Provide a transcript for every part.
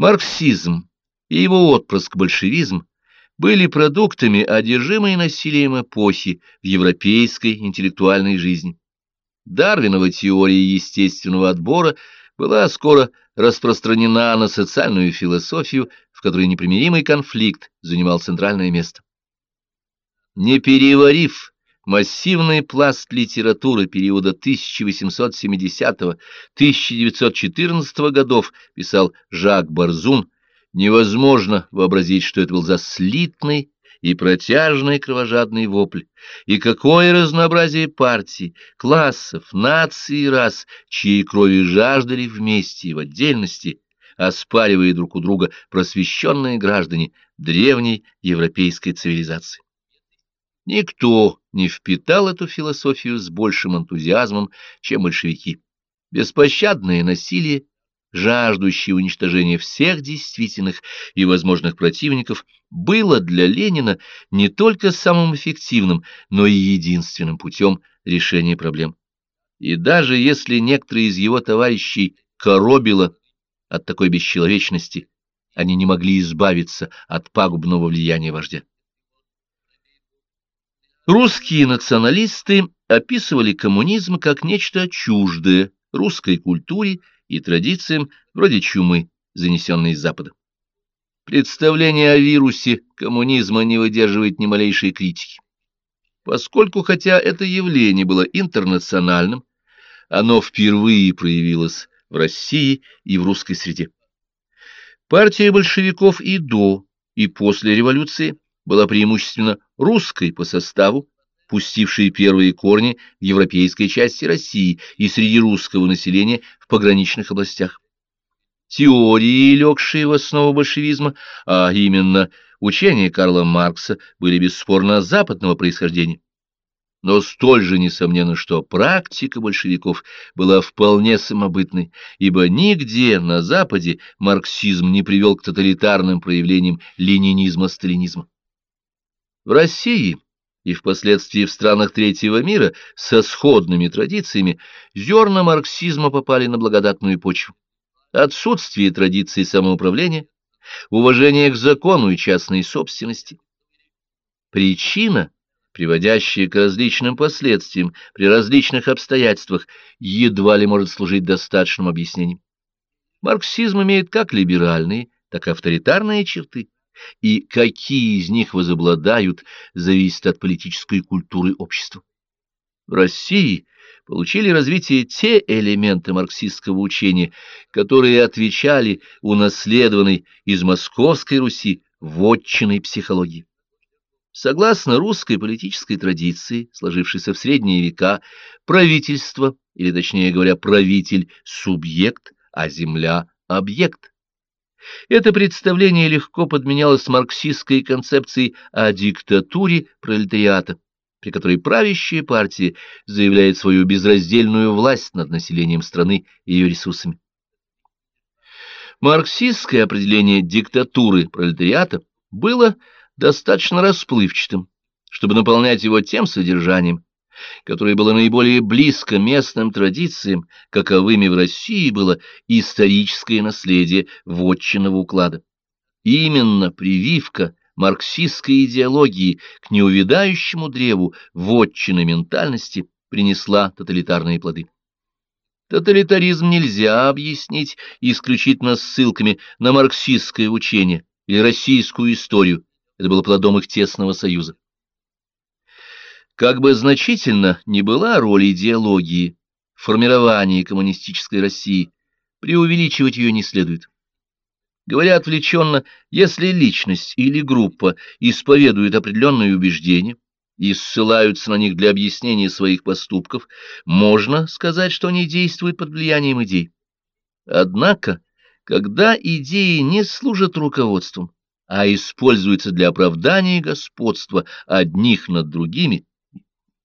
Марксизм и его отпрыск большевизм были продуктами одержимой насилием эпохи в европейской интеллектуальной жизни. Дарвинова теория естественного отбора была скоро распространена на социальную философию, в которой непримиримый конфликт занимал центральное место. Не переварив массивный пласт литературы периода 1870-1914 годов, писал Жак Барзун, невозможно вообразить, что это был заслитный и протяжный кровожадный вопль, и какое разнообразие партий, классов, наций и рас, чьей крови жаждали вместе и в отдельности, оспаривая друг у друга просвещенные граждане древней европейской цивилизации. Никто не впитал эту философию с большим энтузиазмом, чем большевики. Беспощадное насилие жаждущее уничтожения всех действительных и возможных противников, было для Ленина не только самым эффективным, но и единственным путем решения проблем. И даже если некоторые из его товарищей коробило от такой бесчеловечности, они не могли избавиться от пагубного влияния вождя. Русские националисты описывали коммунизм как нечто чуждое русской культуре и традициям вроде чумы, занесенной из Запада. Представление о вирусе коммунизма не выдерживает ни малейшей критики. Поскольку, хотя это явление было интернациональным, оно впервые проявилось в России и в русской среде. Партия большевиков и до, и после революции была преимущественно русской по составу, пустившие первые корни в европейской части России и среди русского населения в пограничных областях. Теории, легшие в основу большевизма, а именно учения Карла Маркса, были бесспорно западного происхождения. Но столь же несомненно, что практика большевиков была вполне самобытной, ибо нигде на Западе марксизм не привел к тоталитарным проявлениям ленинизма-сталинизма. В России и впоследствии в странах третьего мира со сходными традициями зерна марксизма попали на благодатную почву. Отсутствие традиции самоуправления, уважение к закону и частной собственности. Причина, приводящая к различным последствиям при различных обстоятельствах, едва ли может служить достаточным объяснением. Марксизм имеет как либеральные, так и авторитарные черты и какие из них возобладают, зависит от политической культуры общества. В России получили развитие те элементы марксистского учения, которые отвечали унаследованной из Московской Руси вотчиной психологии. Согласно русской политической традиции, сложившейся в средние века, правительство, или точнее говоря, правитель – субъект, а земля – объект. Это представление легко подменялось марксистской концепцией о диктатуре пролетариата, при которой правящая партия заявляет свою безраздельную власть над населением страны и ее ресурсами. Марксистское определение диктатуры пролетариата было достаточно расплывчатым, чтобы наполнять его тем содержанием, которое было наиболее близко местным традициям, каковыми в России было историческое наследие вотчинного уклада. Именно прививка марксистской идеологии к неувядающему древу вотчины ментальности принесла тоталитарные плоды. Тоталитаризм нельзя объяснить исключительно ссылками на марксистское учение или российскую историю, это было плодом их тесного союза. Как бы значительно ни была роль идеологии в формировании коммунистической России, преувеличивать ее не следует. Говоря отвлеченно, если личность или группа исповедует определенные убеждения и ссылаются на них для объяснения своих поступков, можно сказать, что они действуют под влиянием идей. Однако, когда идеи не служат руководством, а используются для оправдания господства одних над другими,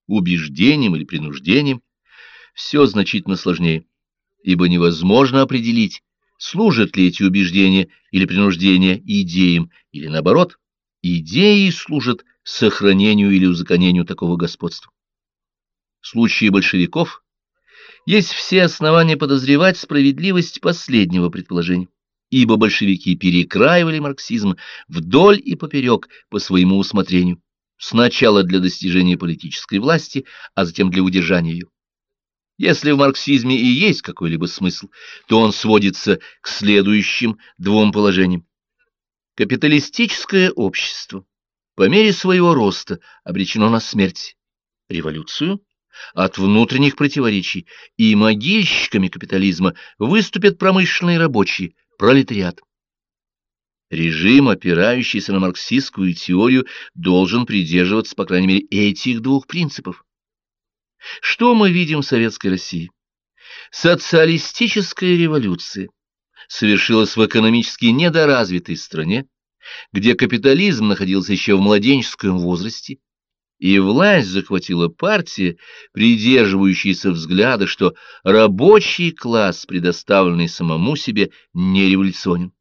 убеждением или принуждением, все значительно сложнее, ибо невозможно определить, служат ли эти убеждения или принуждения идеям, или наоборот, идеи служат сохранению или узаконению такого господства. В случае большевиков есть все основания подозревать справедливость последнего предположения ибо большевики перекраивали марксизм вдоль и поперек по своему усмотрению, сначала для достижения политической власти, а затем для удержания ее. Если в марксизме и есть какой-либо смысл, то он сводится к следующим двум положениям. Капиталистическое общество по мере своего роста обречено на смерть, революцию от внутренних противоречий, и могильщиками капитализма выступят промышленные рабочие, пролетариат. Режим, опирающийся на марксистскую теорию, должен придерживаться, по крайней мере, этих двух принципов. Что мы видим в Советской России? Социалистическая революция совершилась в экономически недоразвитой стране, где капитализм находился еще в младенческом возрасте, и власть захватила партия, придерживающаяся взгляда, что рабочий класс, предоставленный самому себе, не революционен.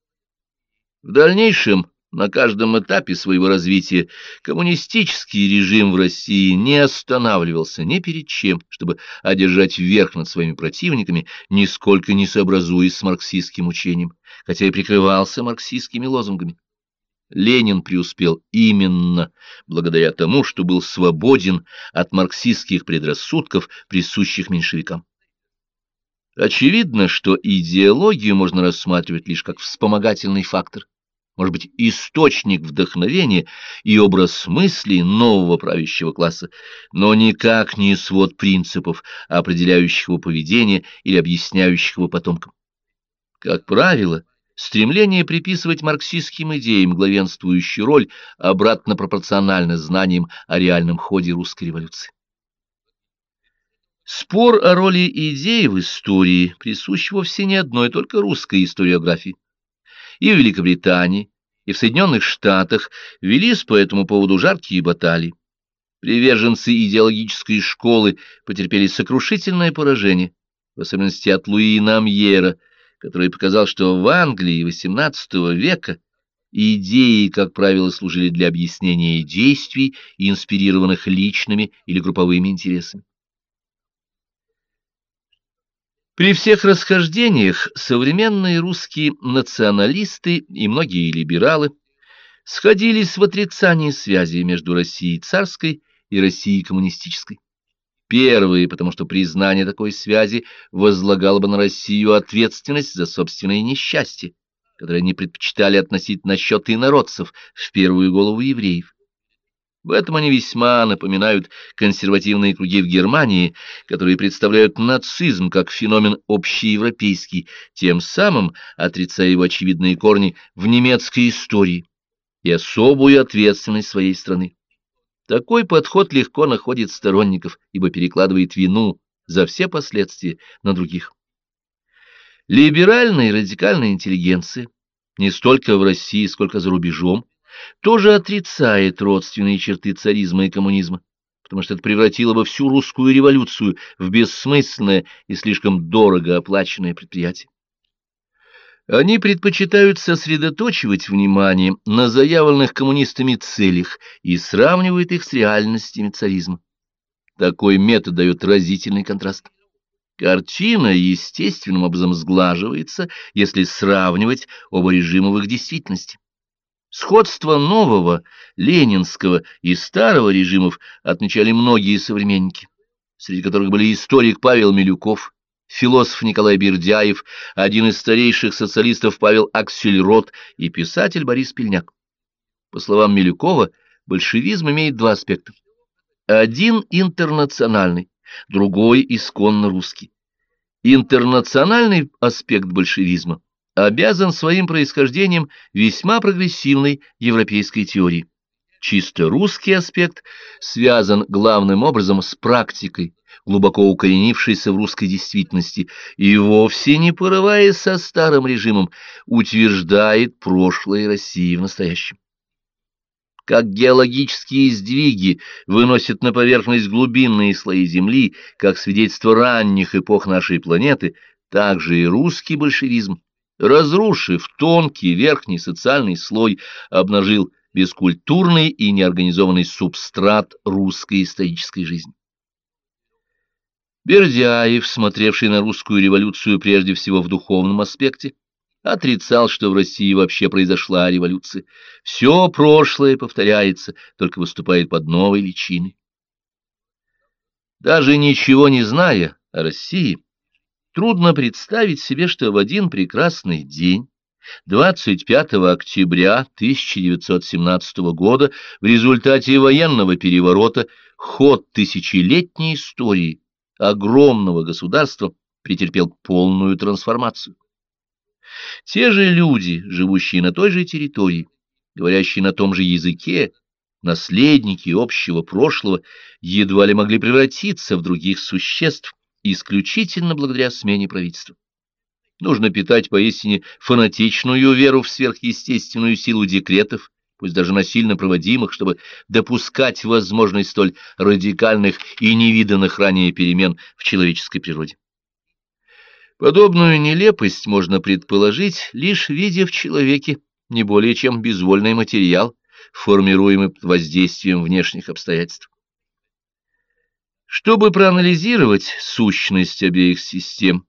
В дальнейшем, на каждом этапе своего развития, коммунистический режим в России не останавливался ни перед чем, чтобы одержать верх над своими противниками, нисколько не сообразуясь с марксистским учением, хотя и прикрывался марксистскими лозунгами. Ленин преуспел именно благодаря тому, что был свободен от марксистских предрассудков, присущих меньшевикам. Очевидно, что идеологию можно рассматривать лишь как вспомогательный фактор, может быть, источник вдохновения и образ мыслей нового правящего класса, но никак не свод принципов, определяющих его поведение или объясняющих его потомкам. Как правило, Стремление приписывать марксистским идеям главенствующую роль обратно пропорционально знаниям о реальном ходе русской революции. Спор о роли идей в истории присущ вовсе не одной только русской историографии. И в Великобритании, и в Соединенных Штатах велись по этому поводу жаркие баталии. Приверженцы идеологической школы потерпели сокрушительное поражение, в особенности от Луи Намьера – который показал, что в Англии XVIII века идеи, как правило, служили для объяснения действий, инспирированных личными или групповыми интересами. При всех расхождениях современные русские националисты и многие либералы сходились в отрицании связи между Россией царской и Россией коммунистической. Первые, потому что признание такой связи возлагало бы на Россию ответственность за собственное несчастье, которое они предпочитали относить на счет инородцев, в первую голову евреев. В этом они весьма напоминают консервативные круги в Германии, которые представляют нацизм как феномен общеевропейский, тем самым отрицая его очевидные корни в немецкой истории и особую ответственность своей страны. Такой подход легко находит сторонников, ибо перекладывает вину за все последствия на других. Либеральная и радикальная интеллигенция, не столько в России, сколько за рубежом, тоже отрицает родственные черты царизма и коммунизма, потому что это превратило бы всю русскую революцию в бессмысленное и слишком дорого оплаченное предприятие. Они предпочитают сосредоточивать внимание на заявленных коммунистами целях и сравнивают их с реальностями царизма. Такой метод дает разительный контраст. Картина естественным образом сглаживается, если сравнивать оба режима в их действительности. Сходство нового, ленинского и старого режимов отмечали многие современники, среди которых были историк Павел Милюков, философ Николай Бердяев, один из старейших социалистов Павел Аксельрод и писатель Борис Пельняк. По словам Милюкова, большевизм имеет два аспекта. Один интернациональный, другой исконно русский. Интернациональный аспект большевизма обязан своим происхождением весьма прогрессивной европейской теории. Чисто русский аспект связан главным образом с практикой, глубоко укоренившийся в русской действительности, и вовсе не порываясь со старым режимом, утверждает прошлое России в настоящем. Как геологические сдвиги выносят на поверхность глубинные слои Земли, как свидетельство ранних эпох нашей планеты, так же и русский большевизм, разрушив тонкий верхний социальный слой, обнажил бескультурный и неорганизованный субстрат русской исторической жизни. Бердяев, смотревший на русскую революцию прежде всего в духовном аспекте, отрицал, что в России вообще произошла революция. Все прошлое повторяется, только выступает под новой личиной. Даже ничего не зная о России, трудно представить себе, что в один прекрасный день 25 октября 1917 года в результате военного переворота ход тысячелетней истории огромного государства претерпел полную трансформацию. Те же люди, живущие на той же территории, говорящие на том же языке, наследники общего прошлого, едва ли могли превратиться в других существ исключительно благодаря смене правительства. Нужно питать поистине фанатичную веру в сверхъестественную силу декретов, пусть даже насильно проводимых, чтобы допускать возможность столь радикальных и невиданных ранее перемен в человеческой природе. Подобную нелепость можно предположить, лишь видя в человеке не более чем безвольный материал, формируемый под воздействием внешних обстоятельств. Чтобы проанализировать сущность обеих систем,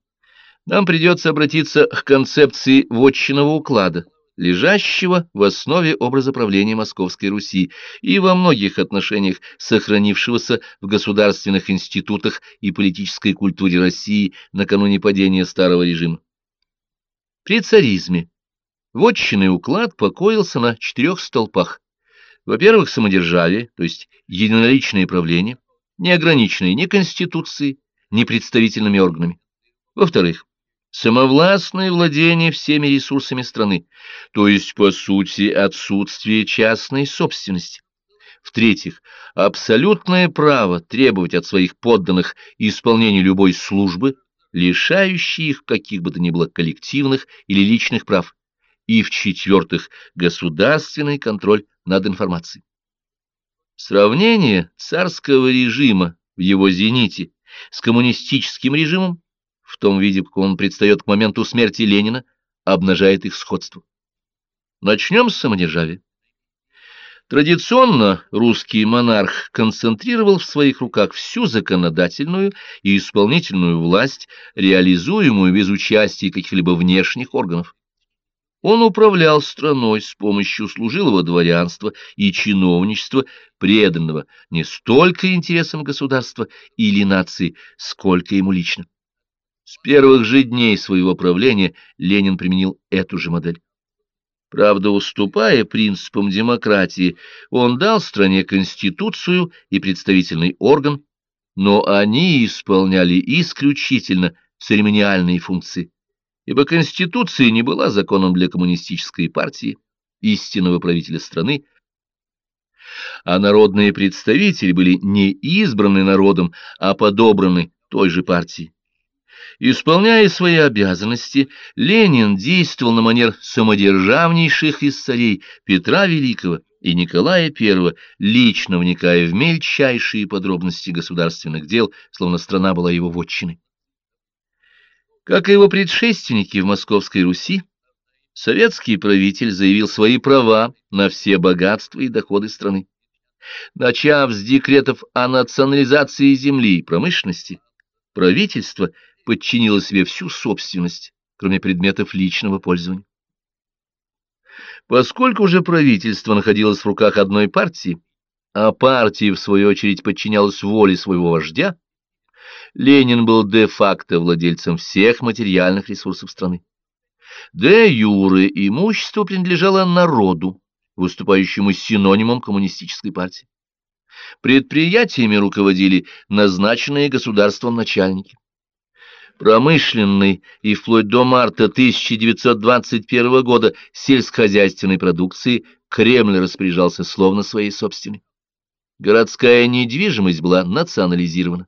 нам придется обратиться к концепции вотчинного уклада, лежащего в основе образа правления Московской Руси и во многих отношениях сохранившегося в государственных институтах и политической культуре России накануне падения старого режима. При царизме вотчинный уклад покоился на четырех столпах. Во-первых, самодержавие, то есть единоличное правление, не ограниченное ни Конституцией, ни представительными органами. Во-вторых, самовластное владение всеми ресурсами страны, то есть, по сути, отсутствие частной собственности. В-третьих, абсолютное право требовать от своих подданных исполнения любой службы, лишающей их каких бы то ни было коллективных или личных прав. И, в-четвертых, государственный контроль над информацией. Сравнение царского режима в его зените с коммунистическим режимом в том виде, как он предстает к моменту смерти Ленина, обнажает их сходство. Начнем с самодержавия. Традиционно русский монарх концентрировал в своих руках всю законодательную и исполнительную власть, реализуемую без участия каких-либо внешних органов. Он управлял страной с помощью служилого дворянства и чиновничества, преданного не столько интересам государства или нации, сколько ему лично. С первых же дней своего правления Ленин применил эту же модель. Правда, уступая принципам демократии, он дал стране конституцию и представительный орган, но они исполняли исключительно церемониальные функции, ибо конституция не была законом для коммунистической партии, истинного правителя страны, а народные представители были не избраны народом, а подобраны той же партией. Исполняя свои обязанности, Ленин действовал на манер самодержавнейших из царей Петра Великого и Николая I, лично вникая в мельчайшие подробности государственных дел, словно страна была его вотчиной. Как и его предшественники в Московской Руси, советский правитель заявил свои права на все богатства и доходы страны. Начав с декретов о национализации земли и промышленности, правительство – подчинила себе всю собственность, кроме предметов личного пользования. Поскольку же правительство находилось в руках одной партии, а партия, в свою очередь, подчинялась воле своего вождя, Ленин был де-факто владельцем всех материальных ресурсов страны. Де-юре имущество принадлежало народу, выступающему синонимом коммунистической партии. Предприятиями руководили назначенные государством начальники промышленной и вплоть до марта 1921 года сельскохозяйственной продукции Кремль распоряжался словно своей собственной. Городская недвижимость была национализирована.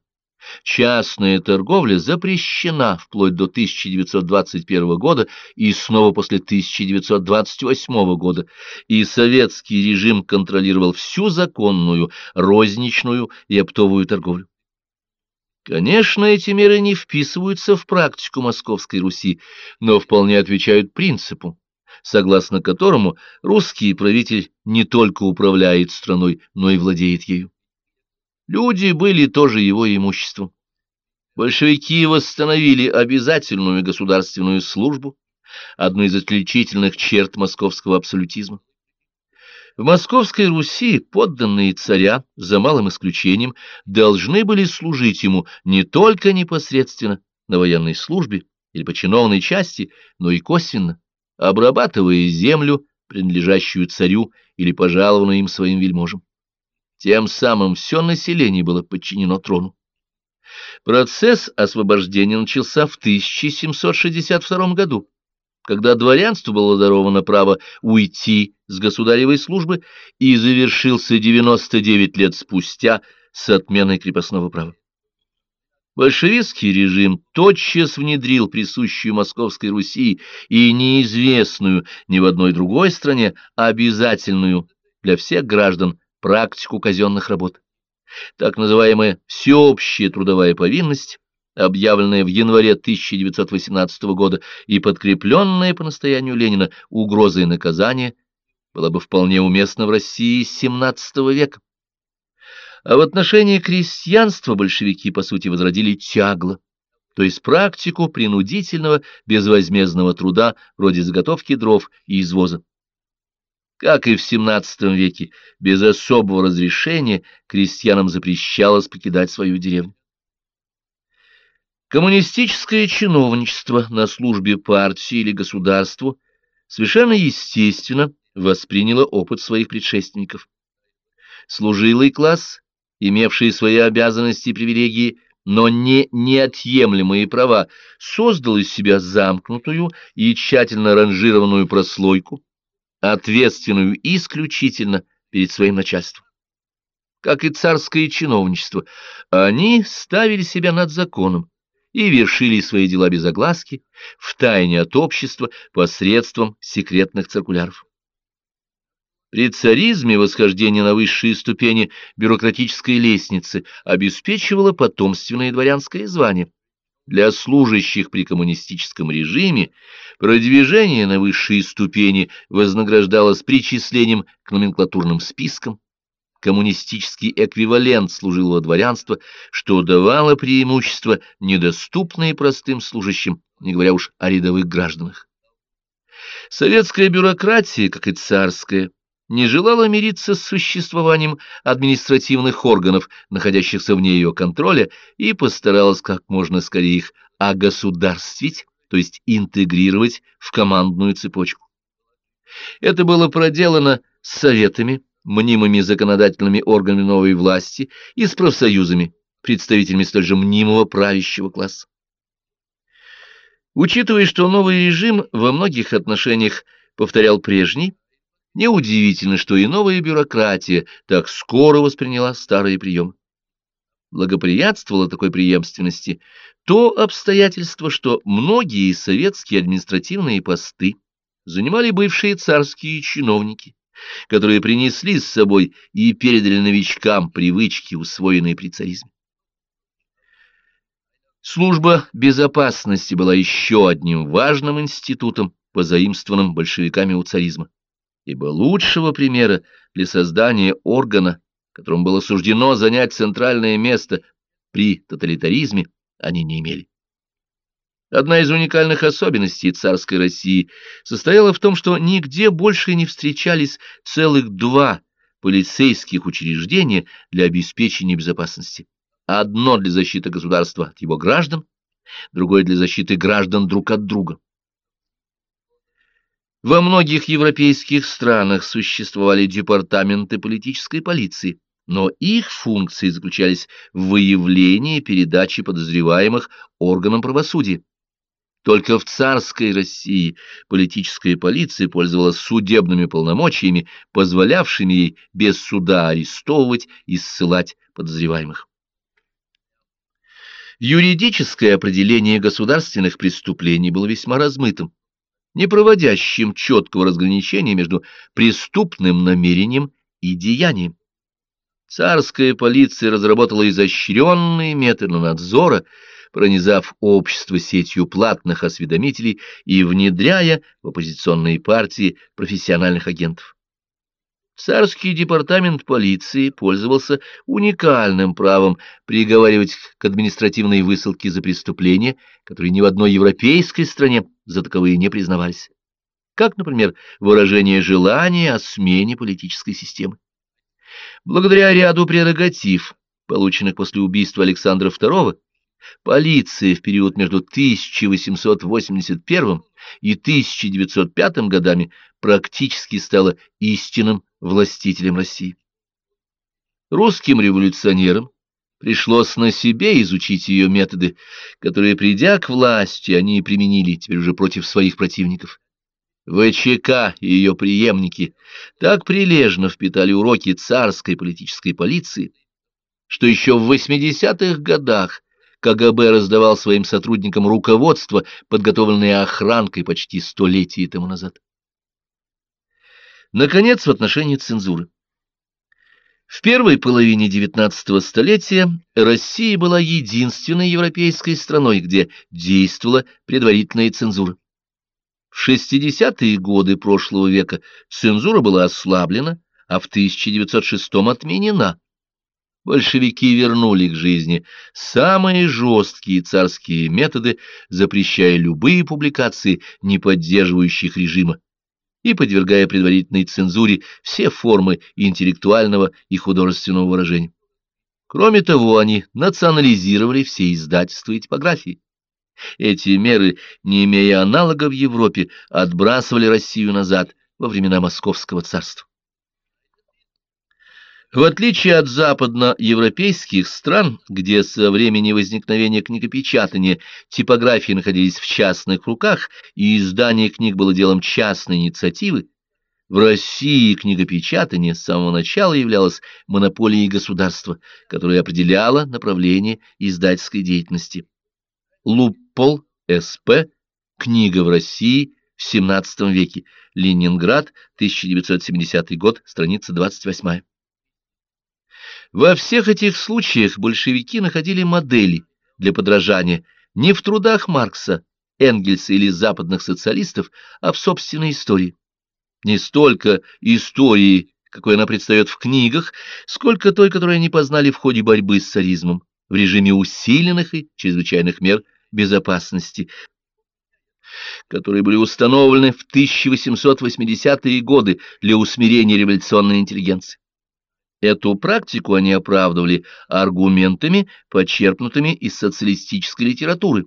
Частная торговля запрещена вплоть до 1921 года и снова после 1928 года, и советский режим контролировал всю законную, розничную и оптовую торговлю. Конечно, эти меры не вписываются в практику Московской Руси, но вполне отвечают принципу, согласно которому русский правитель не только управляет страной, но и владеет ею. Люди были тоже его имуществом. Большевики восстановили обязательную государственную службу, одну из отличительных черт московского абсолютизма. В Московской Руси подданные царя, за малым исключением, должны были служить ему не только непосредственно на военной службе или по чиновной части, но и косвенно, обрабатывая землю, принадлежащую царю или пожалованную им своим вельможам. Тем самым все население было подчинено трону. Процесс освобождения начался в 1762 году когда дворянству было даровано право уйти с государевой службы и завершился 99 лет спустя с отменой крепостного права. Большевистский режим тотчас внедрил присущую Московской Руси и неизвестную ни в одной другой стране обязательную для всех граждан практику казенных работ. Так называемая всеобщая трудовая повинность объявленная в январе 1918 года и подкрепленная по настоянию Ленина угрозой наказания, была бы вполне уместна в России XVII века. А в отношении крестьянства большевики, по сути, возродили тягло, то есть практику принудительного безвозмездного труда вроде заготовки дров и извоза. Как и в XVII веке, без особого разрешения крестьянам запрещалось покидать свою деревню. Коммунистическое чиновничество на службе партии или государству совершенно естественно восприняло опыт своих предшественников. Служилый класс, имевший свои обязанности и привилегии, но не неотъемлемые права, создал из себя замкнутую и тщательно ранжированную прослойку, ответственную исключительно перед своим начальством как и царское чиновничество, они ставили себя над законом, и вершили свои дела без огласки, втайне от общества, посредством секретных циркуляров. При царизме восхождение на высшие ступени бюрократической лестницы обеспечивало потомственное дворянское звание. Для служащих при коммунистическом режиме продвижение на высшие ступени вознаграждалось причислением к номенклатурным спискам, коммунистический эквивалент служилого дворянства, что давало преимущество, недоступное простым служащим, не говоря уж о рядовых гражданах. Советская бюрократия, как и царская, не желала мириться с существованием административных органов, находящихся вне ее контроля, и постаралась как можно скорее их огосударствить, то есть интегрировать в командную цепочку. Это было проделано с советами, мнимыми законодательными органами новой власти и с профсоюзами, представителями столь же мнимого правящего класса. Учитывая, что новый режим во многих отношениях повторял прежний, неудивительно, что и новая бюрократия так скоро восприняла старые приемы. Благоприятствовало такой преемственности то обстоятельство, что многие советские административные посты занимали бывшие царские чиновники, которые принесли с собой и передали новичкам привычки, усвоенные при царизме. Служба безопасности была еще одним важным институтом, позаимствованным большевиками у царизма, ибо лучшего примера для создания органа, которому было суждено занять центральное место при тоталитаризме, они не имели. Одна из уникальных особенностей царской России состояла в том, что нигде больше не встречались целых два полицейских учреждения для обеспечения безопасности. Одно для защиты государства от его граждан, другое для защиты граждан друг от друга. Во многих европейских странах существовали департаменты политической полиции, но их функции заключались в выявлении и передаче подозреваемых органам правосудия. Только в царской России политическая полиция пользовалась судебными полномочиями, позволявшими ей без суда арестовывать и ссылать подозреваемых. Юридическое определение государственных преступлений было весьма размытым, не проводящим четкого разграничения между преступным намерением и деянием. Царская полиция разработала изощренные методы надзора, пронизав общество сетью платных осведомителей и внедряя в оппозиционные партии профессиональных агентов. Царский департамент полиции пользовался уникальным правом приговаривать к административной высылке за преступления, которые ни в одной европейской стране за таковые не признавались, как, например, выражение желания о смене политической системы. Благодаря ряду прерогатив, полученных после убийства Александра II, полиция в период между 1881 и 1905 годами практически стала истинным властителем России. Русским революционерам пришлось на себе изучить ее методы, которые, придя к власти, они применили теперь уже против своих противников. ВЧК и ее преемники так прилежно впитали уроки царской политической полиции, что еще в 80-х годах КГБ раздавал своим сотрудникам руководство, подготовленное охранкой почти столетия тому назад. Наконец, в отношении цензуры. В первой половине XIX столетия Россия была единственной европейской страной, где действовала предварительная цензура. В 60-е годы прошлого века цензура была ослаблена, а в 1906 отменена. Большевики вернули к жизни самые жесткие царские методы, запрещая любые публикации, не поддерживающих режима, и подвергая предварительной цензуре все формы интеллектуального и художественного выражения. Кроме того, они национализировали все издательства и типографии. Эти меры, не имея аналога в Европе, отбрасывали Россию назад во времена Московского царства. В отличие от западноевропейских стран, где со времени возникновения книгопечатания типографии находились в частных руках и издание книг было делом частной инициативы, в России книгопечатание с самого начала являлось монополией государства, которое определяло направление издательской деятельности. Луппол, С.П., книга в России в XVII веке, Ленинград, 1970 год, страница 28. Во всех этих случаях большевики находили модели для подражания не в трудах Маркса, Энгельса или западных социалистов, а в собственной истории. Не столько истории, какой она предстает в книгах, сколько той, которую они познали в ходе борьбы с царизмом, в режиме усиленных и чрезвычайных мер безопасности, которые были установлены в 1880-е годы для усмирения революционной интеллигенции. Эту практику они оправдывали аргументами, почерпнутыми из социалистической литературы,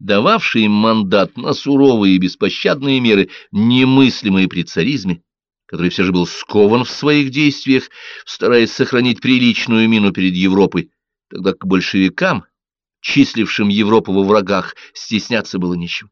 дававшей им мандат на суровые и беспощадные меры, немыслимые при царизме, который все же был скован в своих действиях, стараясь сохранить приличную мину перед Европой, тогда к большевикам, числившим Европу во врагах, стесняться было нечего.